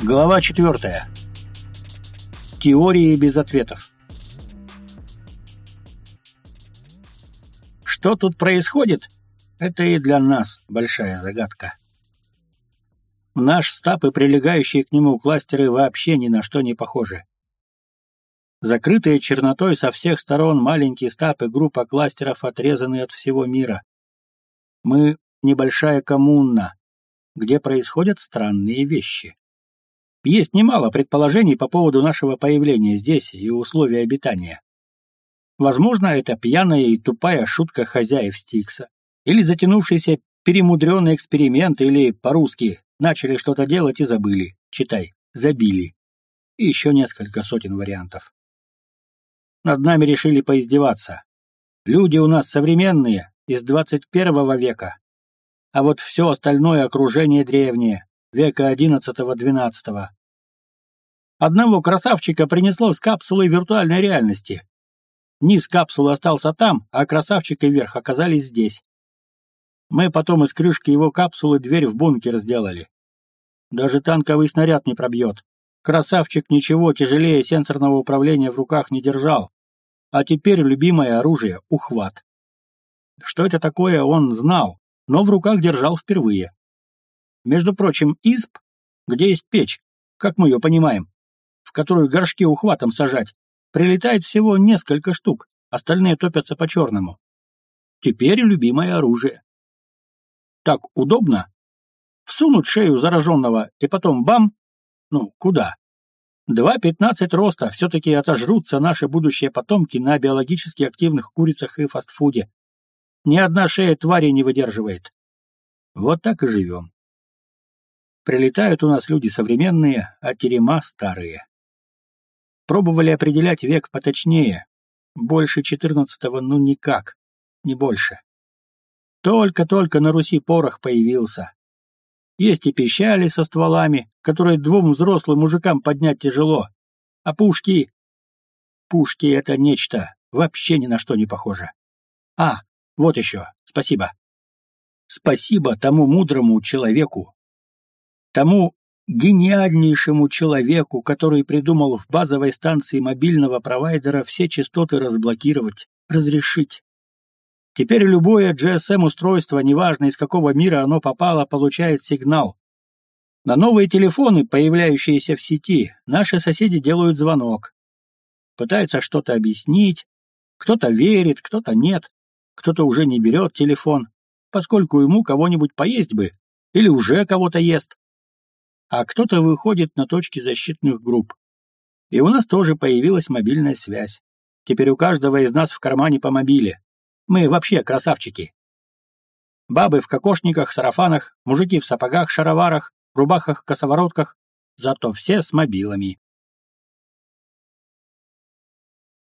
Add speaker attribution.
Speaker 1: Глава 4. Теории без ответов. Что тут происходит? Это и для нас большая загадка. Наш стаб и прилегающие к нему кластеры вообще ни на что не похожи. Закрытые чернотой со всех сторон маленький стаб и группа кластеров отрезаны от всего мира. Мы небольшая коммуна, где происходят странные вещи. Есть немало предположений по поводу нашего появления здесь и условий обитания. Возможно, это пьяная и тупая шутка хозяев Стикса, или затянувшийся перемудренный эксперимент, или, по-русски, начали что-то делать и забыли, читай, забили. И еще несколько сотен вариантов. Над нами решили поиздеваться. Люди у нас современные, из 21 века, а вот все остальное окружение древнее, века XI-XII. Одного красавчика принесло с капсулой виртуальной реальности. Низ капсулы остался там, а красавчик и верх оказались здесь. Мы потом из крышки его капсулы дверь в бункер сделали. Даже танковый снаряд не пробьет. Красавчик ничего тяжелее сенсорного управления в руках не держал. А теперь любимое оружие — ухват. Что это такое, он знал, но в руках держал впервые. Между прочим, исп, где есть печь, как мы ее понимаем, в которую горшки ухватом сажать, прилетает всего несколько штук, остальные топятся по-черному. Теперь любимое оружие. Так удобно. Всунуть шею зараженного и потом бам! Ну, куда? Два пятнадцать роста все-таки отожрутся наши будущие потомки на биологически активных курицах и фастфуде. Ни одна шея твари не выдерживает. Вот так и живем. Прилетают у нас люди современные, а терема старые. Пробовали определять век поточнее. Больше четырнадцатого ну никак, не больше. Только-только на Руси порох появился. Есть и пищали со стволами, которые двум взрослым мужикам поднять тяжело. А пушки... Пушки — это нечто, вообще ни на что не похоже. А, вот еще, спасибо. Спасибо тому мудрому человеку, тому гениальнейшему человеку, который придумал в базовой станции мобильного провайдера все частоты разблокировать, разрешить. Теперь любое GSM-устройство, неважно из какого мира оно попало, получает сигнал. На новые телефоны, появляющиеся в сети, наши соседи делают звонок. Пытаются что-то объяснить, кто-то верит, кто-то нет, кто-то уже не берет телефон, поскольку ему кого-нибудь поесть бы, или уже кого-то ест. А кто-то выходит на точки защитных групп. И у нас тоже появилась мобильная связь. Теперь у каждого из нас в кармане по мобиле. Мы вообще красавчики. Бабы в кокошниках, сарафанах, мужики в сапогах, шароварах, рубахах, косоворотках, зато все с мобилами.